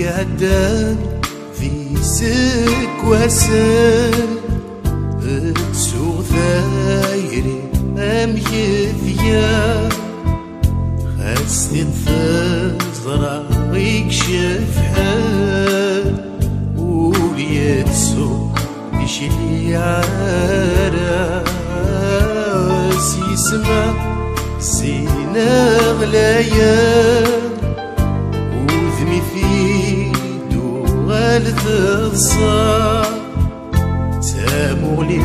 عدان في سك وسن تسوغ ثايري أم يثيا. خاصني تزرع ويكشف حال وليتسو يشلي عراس يسمع سينا دوال تتصا تامولي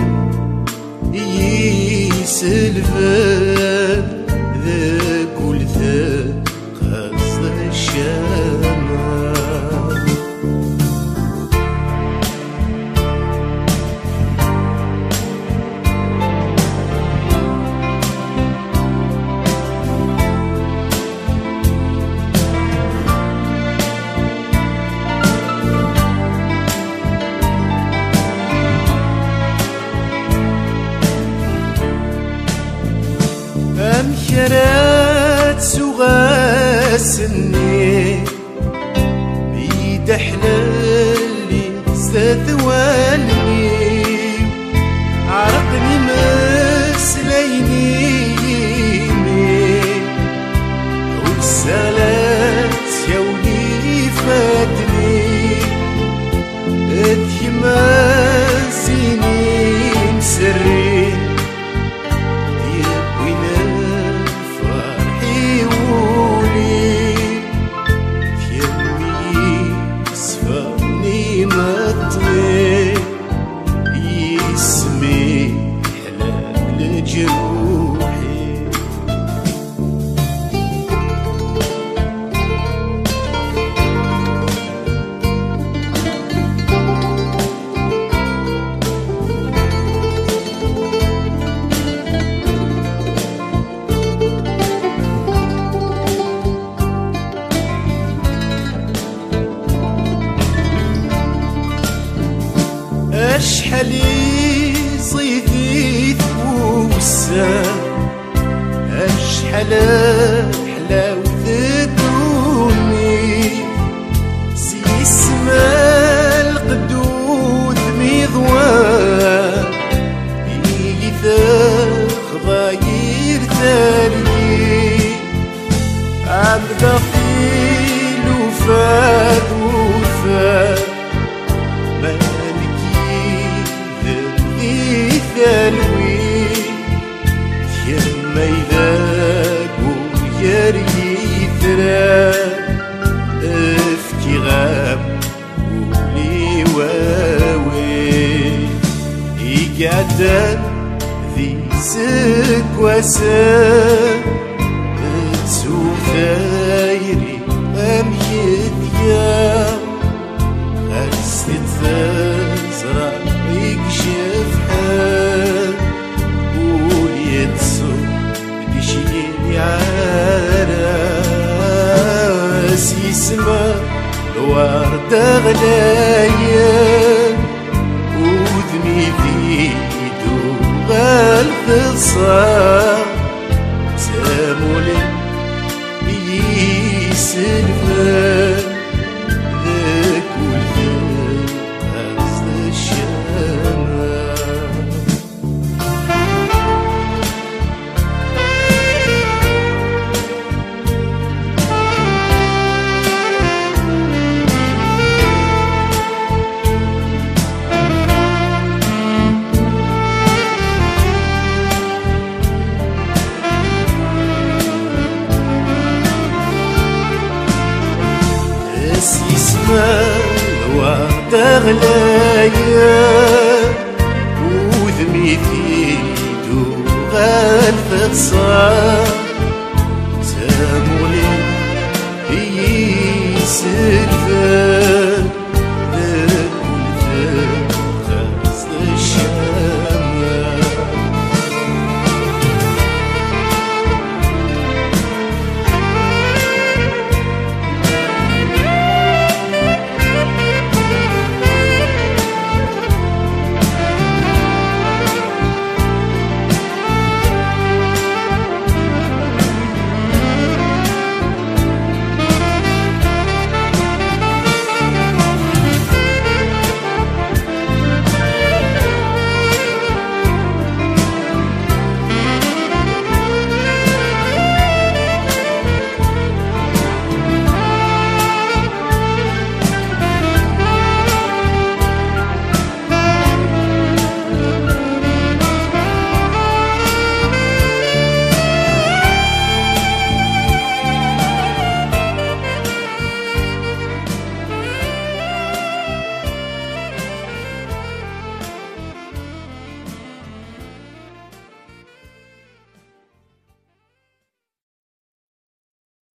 كرات سغاسني بيد حلالي ستوالي. اشحال صيفي ثوسا اشحال يقعدن ذي سك وسام تسوف ثايري أم يديام خلصت تزرع يكشف حال وليتسو بشي عراس يسمع الوردة غلايا 是 الجمال وتغلايا وذميتي دوغا الفقصان سامولي يسكفان